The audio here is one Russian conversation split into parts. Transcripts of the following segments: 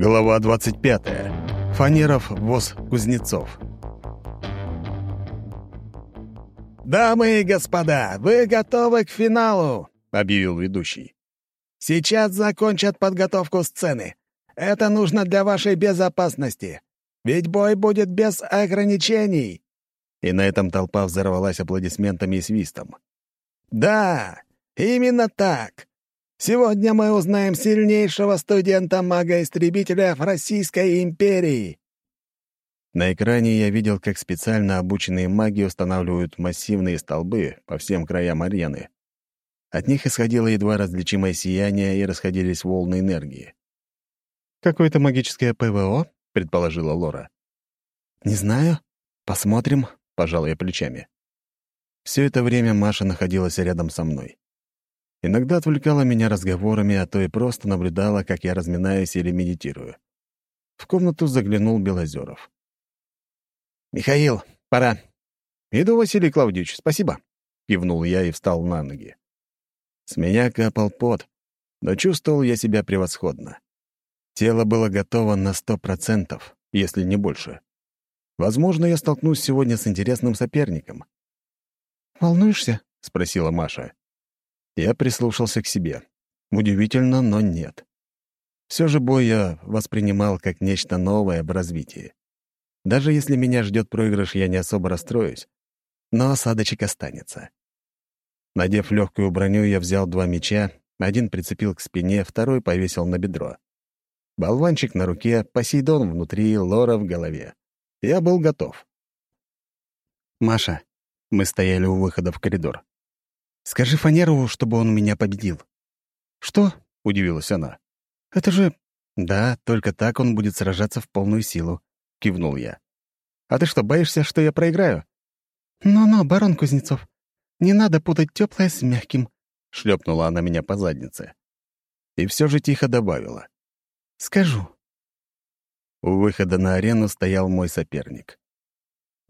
Глава 25. Фанеров воз кузнецов. «Дамы и господа, вы готовы к финалу!» — объявил ведущий. «Сейчас закончат подготовку сцены. Это нужно для вашей безопасности. Ведь бой будет без ограничений!» И на этом толпа взорвалась аплодисментами и свистом. «Да, именно так. Сегодня мы узнаем сильнейшего студента-мага-истребителя в Российской империи». На экране я видел, как специально обученные маги устанавливают массивные столбы по всем краям арены. От них исходило едва различимое сияние и расходились волны энергии. «Какое-то магическое ПВО?» — предположила Лора. «Не знаю. Посмотрим», — пожал я плечами. Все это время Маша находилась рядом со мной. Иногда отвлекала меня разговорами, а то и просто наблюдала, как я разминаюсь или медитирую. В комнату заглянул Белозеров. «Михаил, пора». «Иду, Василий Клавдевич, спасибо», — кивнул я и встал на ноги. С меня капал пот, но чувствовал я себя превосходно. Тело было готово на сто процентов, если не больше. Возможно, я столкнусь сегодня с интересным соперником. «Волнуешься?» — спросила Маша. Я прислушался к себе. Удивительно, но нет. Все же бой я воспринимал как нечто новое в развитии. Даже если меня ждет проигрыш, я не особо расстроюсь, но осадочек останется. Надев легкую броню, я взял два меча, один прицепил к спине, второй повесил на бедро. Болванчик на руке, Посейдон внутри, Лора в голове. Я был готов. «Маша», — мы стояли у выхода в коридор. «Скажи Фанерову, чтобы он меня победил». «Что?» — удивилась она. «Это же...» «Да, только так он будет сражаться в полную силу», — кивнул я. «А ты что, боишься, что я проиграю?» «Ну-ну, барон Кузнецов, не надо путать теплое с мягким», — шлепнула она меня по заднице. И все же тихо добавила. «Скажу». У выхода на арену стоял мой соперник.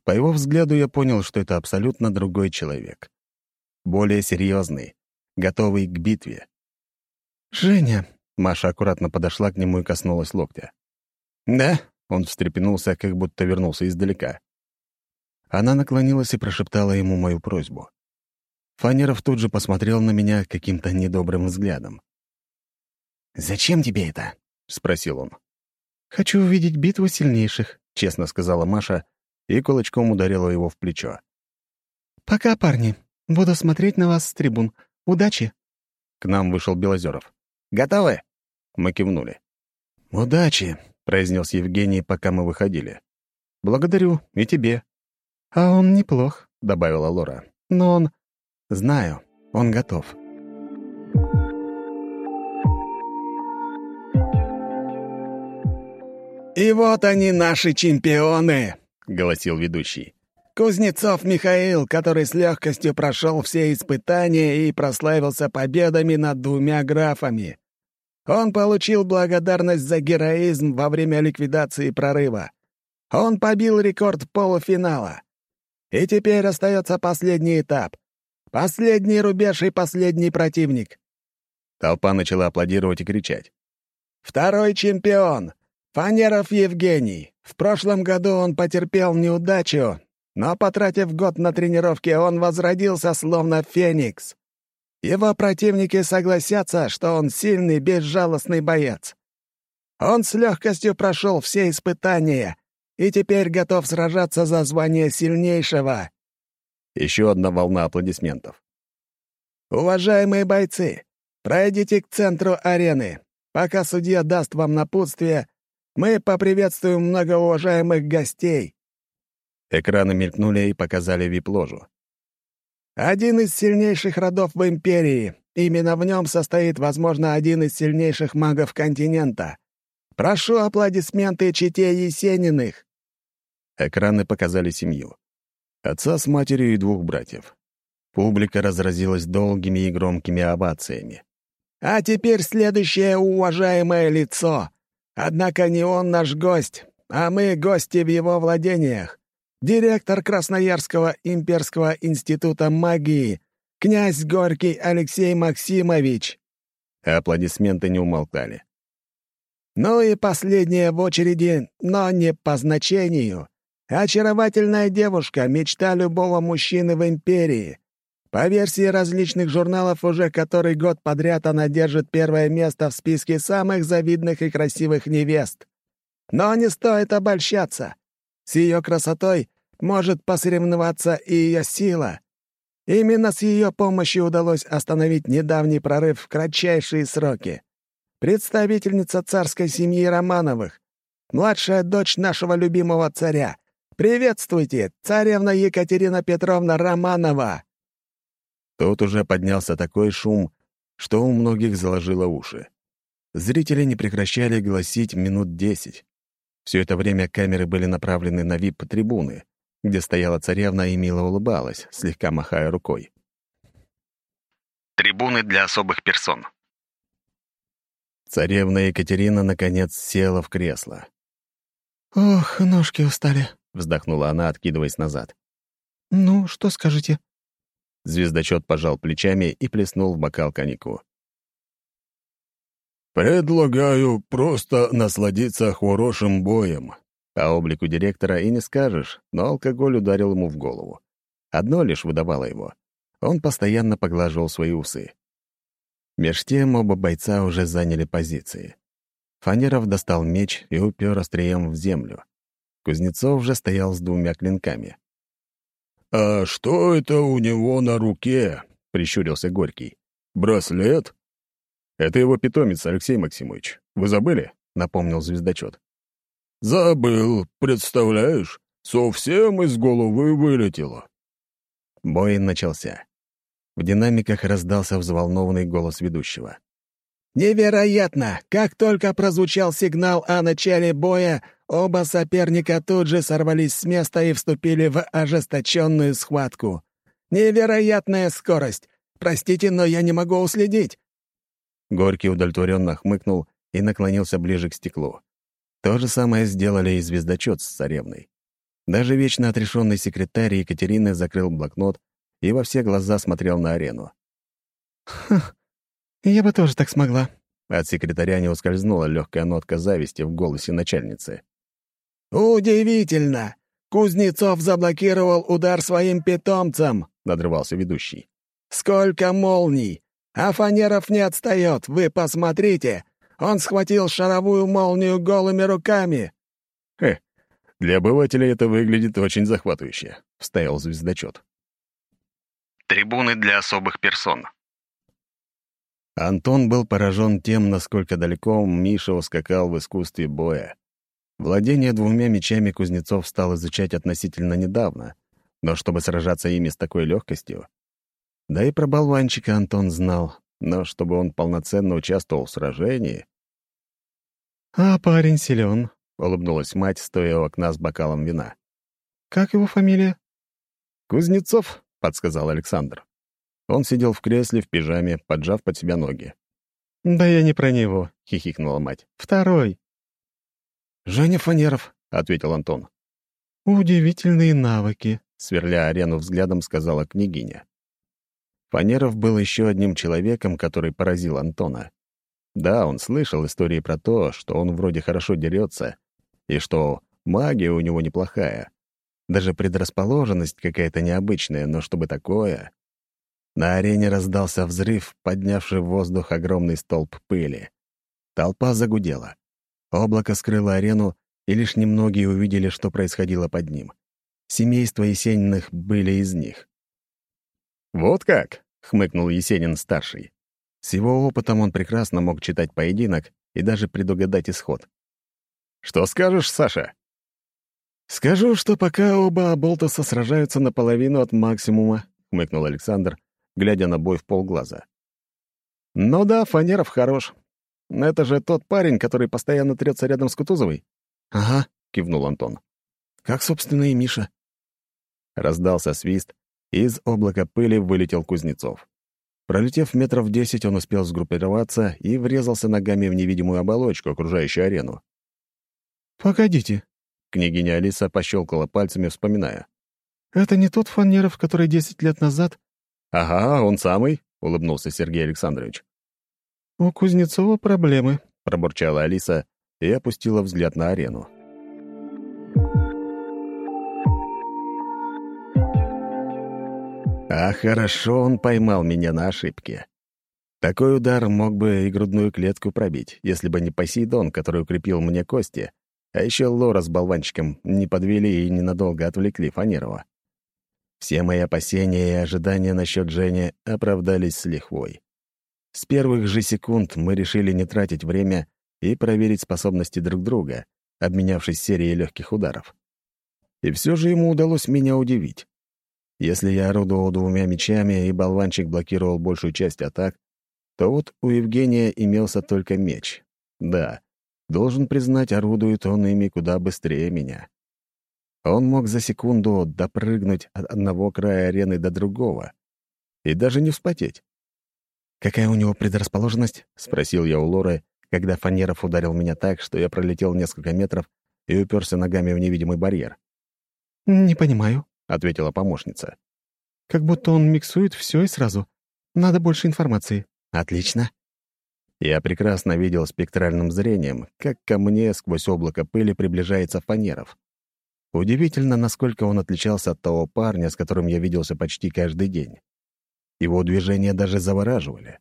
По его взгляду я понял, что это абсолютно другой человек более серьезный, готовый к битве. «Женя!» — Маша аккуратно подошла к нему и коснулась локтя. «Да?» — он встрепенулся, как будто вернулся издалека. Она наклонилась и прошептала ему мою просьбу. Фанеров тут же посмотрел на меня каким-то недобрым взглядом. «Зачем тебе это?» — спросил он. «Хочу увидеть битву сильнейших», — честно сказала Маша и кулачком ударила его в плечо. «Пока, парни. Буду смотреть на вас с трибун. Удачи!» К нам вышел Белозеров. «Готовы?» Мы кивнули. «Удачи!» — произнес Евгений, пока мы выходили. «Благодарю. И тебе». «А он неплох», — добавила Лора. «Но он...» «Знаю. Он готов». «И вот они, наши чемпионы!» — голосил ведущий. Кузнецов Михаил, который с легкостью прошел все испытания и прославился победами над двумя графами. Он получил благодарность за героизм во время ликвидации прорыва. Он побил рекорд полуфинала. И теперь остается последний этап. Последний рубеж и последний противник. Толпа начала аплодировать и кричать. Второй чемпион. Фанеров Евгений. В прошлом году он потерпел неудачу, но, потратив год на тренировки, он возродился словно феникс. Его противники согласятся, что он сильный, безжалостный боец. Он с легкостью прошел все испытания и теперь готов сражаться за звание сильнейшего. Еще одна волна аплодисментов. Уважаемые бойцы, пройдите к центру арены. Пока судья даст вам напутствие, мы поприветствуем многоуважаемых гостей. Экраны мелькнули и показали вип-ложу. «Один из сильнейших родов в Империи. Именно в нем состоит, возможно, один из сильнейших магов континента. Прошу аплодисменты чете Есениных». Экраны показали семью. Отца с матерью и двух братьев. Публика разразилась долгими и громкими овациями. «А теперь следующее уважаемое лицо. Однако не он наш гость, а мы гости в его владениях директор Красноярского имперского института магии, князь Горький Алексей Максимович». Аплодисменты не умолкали. Ну и последняя в очереди, но не по значению. Очаровательная девушка — мечта любого мужчины в империи. По версии различных журналов, уже который год подряд она держит первое место в списке самых завидных и красивых невест. Но не стоит обольщаться. С ее красотой может посоревноваться и ее сила. Именно с ее помощью удалось остановить недавний прорыв в кратчайшие сроки. Представительница царской семьи Романовых, младшая дочь нашего любимого царя. Приветствуйте, царевна Екатерина Петровна Романова!» Тут уже поднялся такой шум, что у многих заложило уши. Зрители не прекращали гласить минут десять. Все это время камеры были направлены на вип-трибуны, где стояла царевна и мило улыбалась, слегка махая рукой. Трибуны для особых персон. Царевна Екатерина, наконец, села в кресло. «Ох, ножки устали», — вздохнула она, откидываясь назад. «Ну, что скажете?» Звездочет пожал плечами и плеснул в бокал коньяку. «Предлагаю просто насладиться хорошим боем». А облику директора и не скажешь, но алкоголь ударил ему в голову. Одно лишь выдавало его. Он постоянно поглаживал свои усы. Меж тем оба бойца уже заняли позиции. Фанеров достал меч и упер острием в землю. Кузнецов же стоял с двумя клинками. «А что это у него на руке?» — прищурился Горький. «Браслет?» «Это его питомец, Алексей Максимович. Вы забыли?» — напомнил звездочет. «Забыл, представляешь? Совсем из головы вылетело». Бой начался. В динамиках раздался взволнованный голос ведущего. «Невероятно! Как только прозвучал сигнал о начале боя, оба соперника тут же сорвались с места и вступили в ожесточенную схватку. Невероятная скорость! Простите, но я не могу уследить. Горький удовлетворенно хмыкнул и наклонился ближе к стеклу. То же самое сделали и звездочет с царевной. Даже вечно отрешенный секретарь Екатерины закрыл блокнот и во все глаза смотрел на арену. «Ха, я бы тоже так смогла». От секретаря не ускользнула легкая нотка зависти в голосе начальницы. «Удивительно! Кузнецов заблокировал удар своим питомцам!» — надрывался ведущий. «Сколько молний! А Фанеров не отстает, вы посмотрите! Он схватил шаровую молнию голыми руками!» «Хе, для обывателя это выглядит очень захватывающе», — вставил звездочет. Трибуны для особых персон. Антон был поражен тем, насколько далеко Миша ускакал в искусстве боя. Владение двумя мечами Кузнецов стал изучать относительно недавно, но чтобы сражаться ими с такой легкостью, да и про болванчика Антон знал, но чтобы он полноценно участвовал в сражении... «А парень силен», — улыбнулась мать, стоя у окна с бокалом вина. «Как его фамилия?» «Кузнецов», — подсказал Александр. Он сидел в кресле в пижаме, поджав под себя ноги. «Да я не про него», — хихикнула мать. «Второй». «Женя Фанеров», — ответил Антон. «Удивительные навыки», — сверля арену взглядом, сказала княгиня. Фанеров был еще одним человеком, который поразил Антона. Да, он слышал истории про то, что он вроде хорошо дерется, и что магия у него неплохая. Даже предрасположенность какая-то необычная, но чтобы такое... На арене раздался взрыв, поднявший в воздух огромный столб пыли. Толпа загудела. Облако скрыло арену, и лишь немногие увидели, что происходило под ним. Семейства Есениных были из них. «Вот как?» — хмыкнул Есенин-старший. С его опытом он прекрасно мог читать поединок и даже предугадать исход. «Что скажешь, Саша?» «Скажу, что пока оба Болтоса сражаются наполовину от максимума», — хмыкнул Александр, глядя на бой в полглаза. «Ну да, Фанеров хорош. Это же тот парень, который постоянно трется рядом с Кутузовой?» «Ага», — кивнул Антон. «Как, собственно, и Миша». Раздался свист, из облака пыли вылетел Кузнецов. Пролетев метров десять, он успел сгруппироваться и врезался ногами в невидимую оболочку, окружающую арену. «Погодите», — княгиня Алиса пощелкала пальцами, вспоминая. «Это не тот Фанеров, который десять лет назад...» «Ага, он самый», — улыбнулся Сергей Александрович. «У Кузнецова проблемы», — пробурчала Алиса, и опустила взгляд на арену. А хорошо он поймал меня на ошибке. Такой удар мог бы и грудную клетку пробить, если бы не Посейдон, который укрепил мне кости, а еще Лора с болванчиком не подвели и ненадолго отвлекли Фанерова. Все мои опасения и ожидания насчет Жени оправдались с лихвой. С первых же секунд мы решили не тратить время и проверить способности друг друга, обменявшись серией легких ударов. И все же ему удалось меня удивить. Если я орудовал двумя мечами и болванчик блокировал большую часть атак, то вот у Евгения имелся только меч. Да, должен признать, орудует он ими куда быстрее меня. Он мог за секунду допрыгнуть от одного края арены до другого и даже не вспотеть. «Какая у него предрасположенность?» — спросил я у Лоры, когда Фанеров ударил меня так, что я пролетел несколько метров и уперся ногами в невидимый барьер. «Не понимаю», ответила помощница. «Как будто он миксует все и сразу. Надо больше информации». «Отлично». Я прекрасно видел спектральным зрением, как ко мне сквозь облако пыли приближается Фанеров. Удивительно, насколько он отличался от того парня, с которым я виделся почти каждый день. Его движения даже завораживали.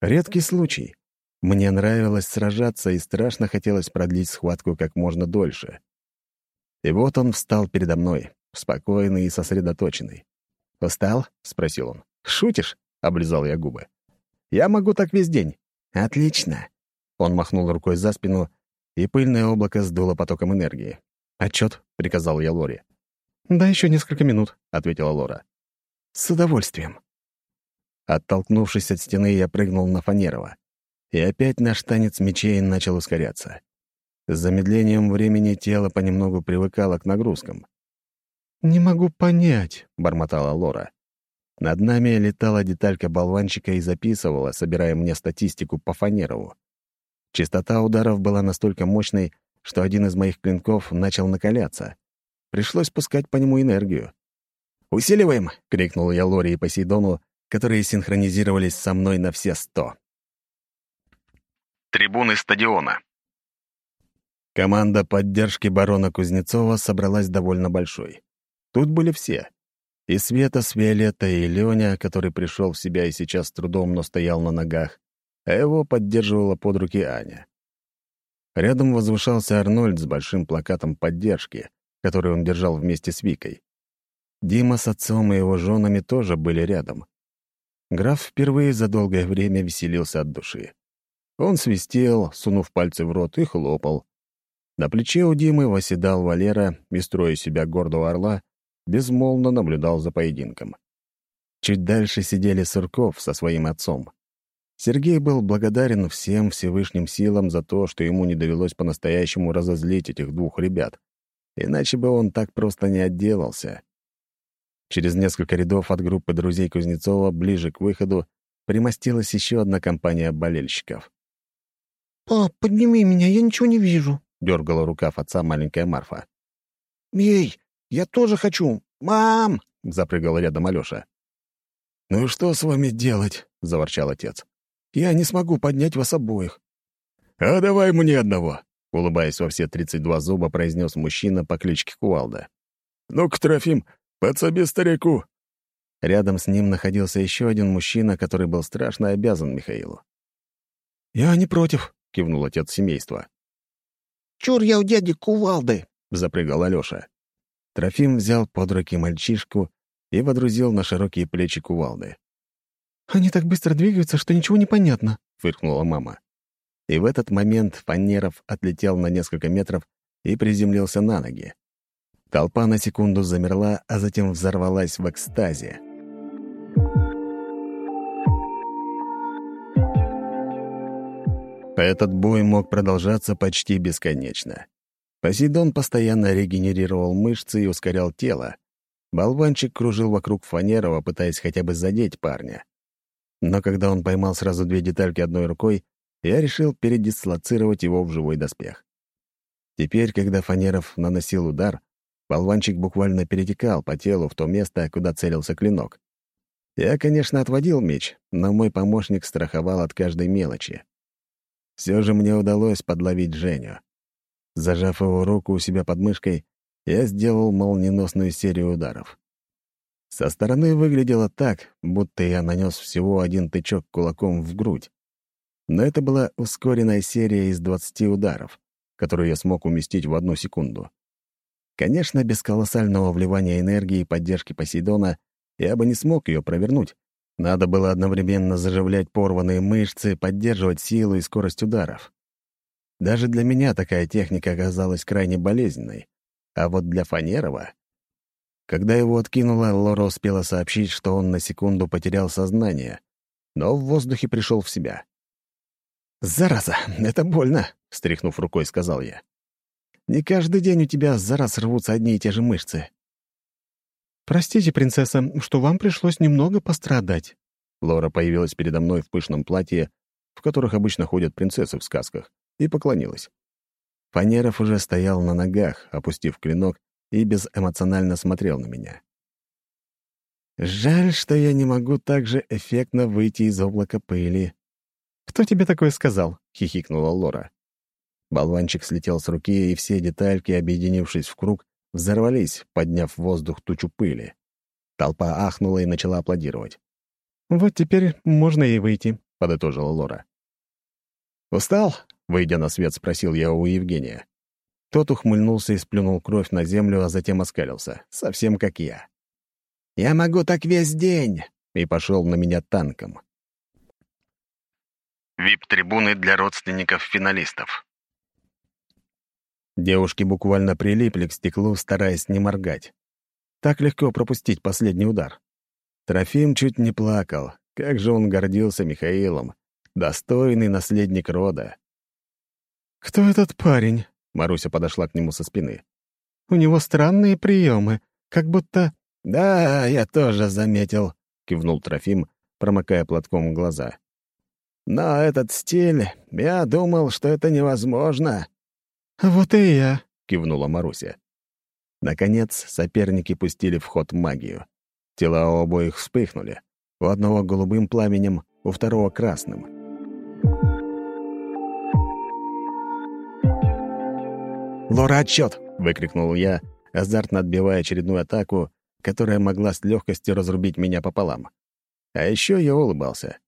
Редкий случай. Мне нравилось сражаться, и страшно хотелось продлить схватку как можно дольше. И вот он встал передо мной, спокойный и сосредоточенный. «Устал?» — спросил он. «Шутишь?» — облизал я губы. «Я могу так весь день». «Отлично». Он махнул рукой за спину, и пыльное облако сдуло потоком энергии. «Отчет?» — приказал я Лоре. «Да еще несколько минут», — ответила Лора. «С удовольствием». Оттолкнувшись от стены, я прыгнул на Фанерова. И опять наш танец мечей начал ускоряться. С замедлением времени тело понемногу привыкало к нагрузкам. «Не могу понять», — бормотала Лора. Над нами летала деталька болванчика и записывала, собирая мне статистику по Фанерову. Частота ударов была настолько мощной, что один из моих клинков начал накаляться. Пришлось пускать по нему энергию. «Усиливаем!» — крикнул я Лоре и Посейдону, которые синхронизировались со мной на все сто. Трибуны стадиона. Команда поддержки барона Кузнецова собралась довольно большой. Тут были все. И Света с Виолеттой, и Леня, который пришел в себя и сейчас с трудом, но стоял на ногах, а его поддерживала под руки Аня. Рядом возвышался Арнольд с большим плакатом поддержки, который он держал вместе с Викой. Дима с отцом и его женами тоже были рядом. Граф впервые за долгое время веселился от души. Он свистел, сунув пальцы в рот, и хлопал. На плече у Димы восседал Валера и, себя гордого орла, безмолвно наблюдал за поединком. Чуть дальше сидели Сурков со своим отцом. Сергей был благодарен всем Всевышним силам за то, что ему не довелось по-настоящему разозлить этих двух ребят. Иначе бы он так просто не отделался. Через несколько рядов от группы друзей Кузнецова ближе к выходу примостилась еще одна компания болельщиков. «Пап, подними меня, я ничего не вижу», — дергала рукав отца маленькая Марфа. «Эй, я тоже хочу! Мам!» — запрыгал рядом Алёша. «Ну что с вами делать?» — заворчал отец. «Я не смогу поднять вас обоих». «А давай мне одного!» — улыбаясь во все тридцать два зуба, произнес мужчина по кличке Кувалда. «Ну-ка, Трофим, подсоби старику!» Рядом с ним находился еще один мужчина, который был страшно обязан Михаилу. «Я не против», — кивнул отец семейства. «Чур я у дяди Кувалды!» — запрыгал Алёша. Трофим взял под руки мальчишку и водрузил на широкие плечи кувалды. «Они так быстро двигаются, что ничего не понятно», — фыркнула мама. И в этот момент Фанеров отлетел на несколько метров и приземлился на ноги. Толпа на секунду замерла, а затем взорвалась в экстазе. Этот бой мог продолжаться почти бесконечно. Посейдон постоянно регенерировал мышцы и ускорял тело. Болванчик кружил вокруг Фанерова, пытаясь хотя бы задеть парня. Но когда он поймал сразу две детальки одной рукой, я решил передислоцировать его в живой доспех. Теперь, когда Фанеров наносил удар, болванчик буквально перетекал по телу в то место, куда целился клинок. Я, конечно, отводил меч, но мой помощник страховал от каждой мелочи. Все же мне удалось подловить Женю. Зажав его руку у себя под мышкой, я сделал молниеносную серию ударов. Со стороны выглядело так, будто я нанес всего один тычок кулаком в грудь. Но это была ускоренная серия из 20 ударов, которую я смог уместить в одну секунду. Конечно, без колоссального вливания энергии и поддержки Посейдона я бы не смог ее провернуть. Надо было одновременно заживлять порванные мышцы, поддерживать силу и скорость ударов. Даже для меня такая техника оказалась крайне болезненной. А вот для Фанерова... Когда его откинуло, Лора успела сообщить, что он на секунду потерял сознание, но в воздухе пришел в себя. «Зараза, это больно», — встряхнув рукой, сказал я. «Не каждый день у тебя за раз рвутся одни и те же мышцы». «Простите, принцесса, что вам пришлось немного пострадать». Лора появилась передо мной в пышном платье, в которых обычно ходят принцессы в сказках, и поклонилась. Фанеров уже стоял на ногах, опустив клинок, и безэмоционально смотрел на меня. «Жаль, что я не могу так же эффектно выйти из облака пыли», «Кто тебе такое сказал?» — хихикнула Лора. Болванчик слетел с руки, и все детальки, объединившись в круг, взорвались, подняв в воздух тучу пыли. Толпа ахнула и начала аплодировать. «Вот теперь можно и выйти», — подытожила Лора. «Устал?» — выйдя на свет, спросил я у Евгения. Тот ухмыльнулся и сплюнул кровь на землю, а затем оскалился, совсем как я. «Я могу так весь день!» и пошел на меня танком. ВИП-трибуны для родственников финалистов. Девушки буквально прилипли к стеклу, стараясь не моргать. Так легко пропустить последний удар. Трофим чуть не плакал. Как же он гордился Михаилом. Достойный наследник рода. «Кто этот парень?» — Маруся подошла к нему со спины. «У него странные приемы, как будто...» «Да, я тоже заметил», — кивнул Трофим, промокая платком глаза. Но этот стиль, я думал, что это невозможно». «Вот и я», — кивнула Маруся. Наконец, соперники пустили в ход магию. Тела у обоих вспыхнули. У одного голубым пламенем, у второго — красным. «Лора, отчет!» — выкрикнул я, азартно отбивая очередную атаку, которая могла с легкостью разрубить меня пополам. А еще я улыбался.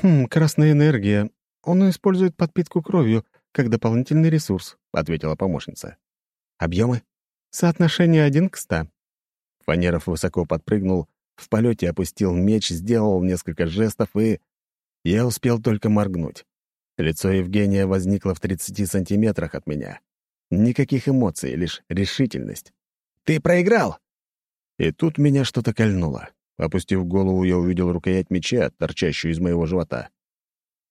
«Хм, красная энергия. Он использует подпитку кровью как дополнительный ресурс», — ответила помощница. «Объемы?» «Соотношение один к ста». Фанеров высоко подпрыгнул, в полете опустил меч, сделал несколько жестов и... Я успел только моргнуть. Лицо Евгения возникло в 30 сантиметрах от меня. Никаких эмоций, лишь решительность. «Ты проиграл!» И тут меня что-то кольнуло. Опустив голову, я увидел рукоять меча, торчащую из моего живота.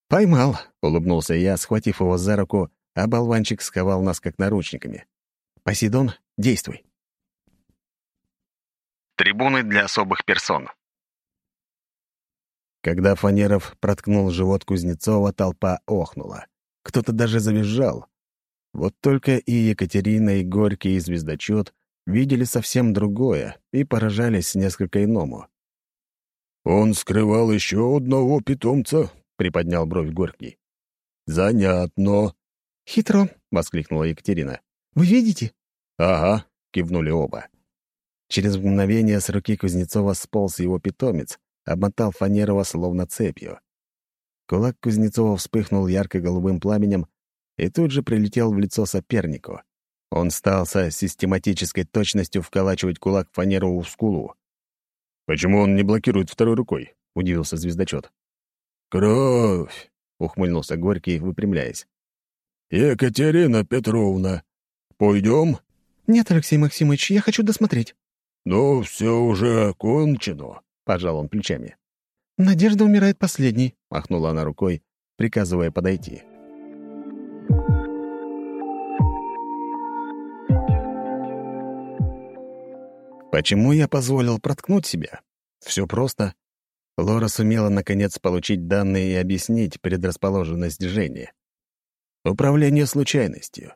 «Поймал», — улыбнулся я, схватив его за руку, а болванчик сковал нас как наручниками. «Посейдон, действуй». Трибуны для особых персон. Когда Фанеров проткнул живот Кузнецова, толпа охнула. Кто-то даже завизжал. Вот только и Екатерина, и Горький, и Звездочет видели совсем другое и поражались несколько иному. «Он скрывал еще одного питомца», — приподнял бровь Горький. «Занятно». «Хитро», — воскликнула Екатерина. «Вы видите?» «Ага», — кивнули оба. Через мгновение с руки Кузнецова сполз его питомец, обмотал Фанерова словно цепью. Кулак Кузнецова вспыхнул ярко-голубым пламенем и тут же прилетел в лицо сопернику. Он стал со систематической точностью вколачивать кулак Фанерову в скулу. «Почему он не блокирует второй рукой?» — удивился звездочет. «Кровь!» — ухмыльнулся Горький, выпрямляясь. «Екатерина Петровна, пойдем?» «Нет, Алексей Максимович, я хочу досмотреть». «Ну, все уже кончено», — пожал он плечами. «Надежда умирает последней», — махнула она рукой, приказывая подойти. Почему я позволил проткнуть себя? Все просто. Лора сумела, наконец, получить данные и объяснить предрасположенность Жени. Управление случайностью.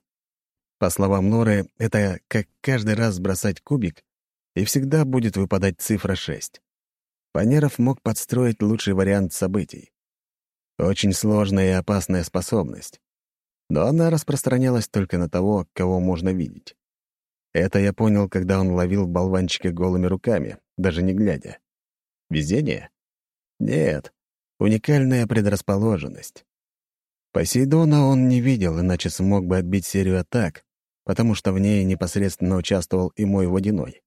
По словам Лоры, это как каждый раз бросать кубик, и всегда будет выпадать цифра 6. Панеров мог подстроить лучший вариант событий. Очень сложная и опасная способность. Но она распространялась только на того, кого можно видеть. Это я понял, когда он ловил болванчика голыми руками, даже не глядя. Везение? Нет, уникальная предрасположенность. Посейдона он не видел, иначе смог бы отбить серию атак, потому что в ней непосредственно участвовал и мой водяной.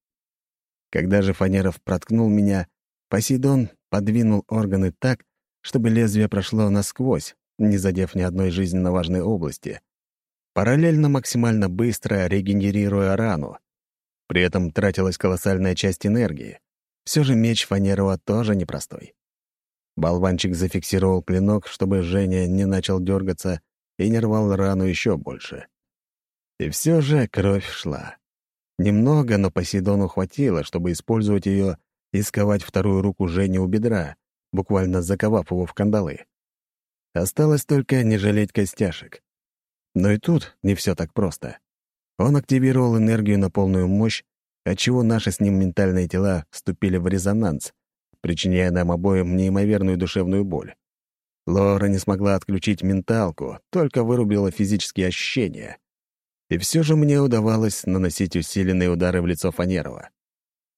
Когда же Фанеров проткнул меня, Посейдон подвинул органы так, чтобы лезвие прошло насквозь, не задев ни одной жизненно важной области, параллельно максимально быстро регенерируя рану. При этом тратилась колоссальная часть энергии. Все же меч Фанерова тоже непростой. Болванчик зафиксировал клинок, чтобы Женя не начал дергаться и не рвал рану еще больше. И все же кровь шла. Немного, но Посейдону хватило, чтобы использовать ее и сковать вторую руку Жени у бедра, буквально заковав его в кандалы. Осталось только не жалеть костяшек. Но и тут не все так просто. Он активировал энергию на полную мощь, отчего наши с ним ментальные тела вступили в резонанс, причиняя нам обоим неимоверную душевную боль. Лора не смогла отключить менталку, только вырубила физические ощущения. И все же мне удавалось наносить усиленные удары в лицо Фанерова.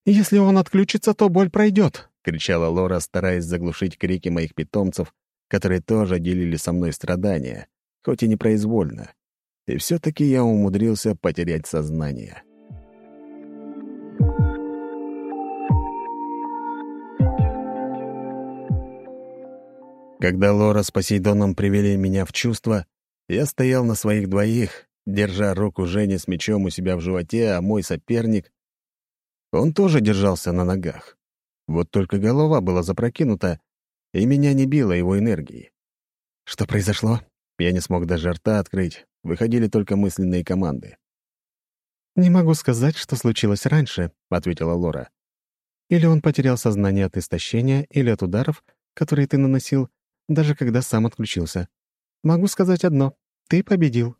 «Если он отключится, то боль пройдет», — кричала Лора, стараясь заглушить крики моих питомцев, которые тоже делили со мной страдания, хоть и непроизвольно. И все-таки я умудрился потерять сознание. Когда Лора с Посейдоном привели меня в чувство, я стоял на своих двоих, держа руку Жени с мечом у себя в животе, а мой соперник... Он тоже держался на ногах. Вот только голова была запрокинута, и меня не било его энергией. Что произошло? Я не смог даже рта открыть, выходили только мысленные команды. «Не могу сказать, что случилось раньше», — ответила Лора. «Или он потерял сознание от истощения, или от ударов, которые ты наносил, даже когда сам отключился. Могу сказать одно — ты победил».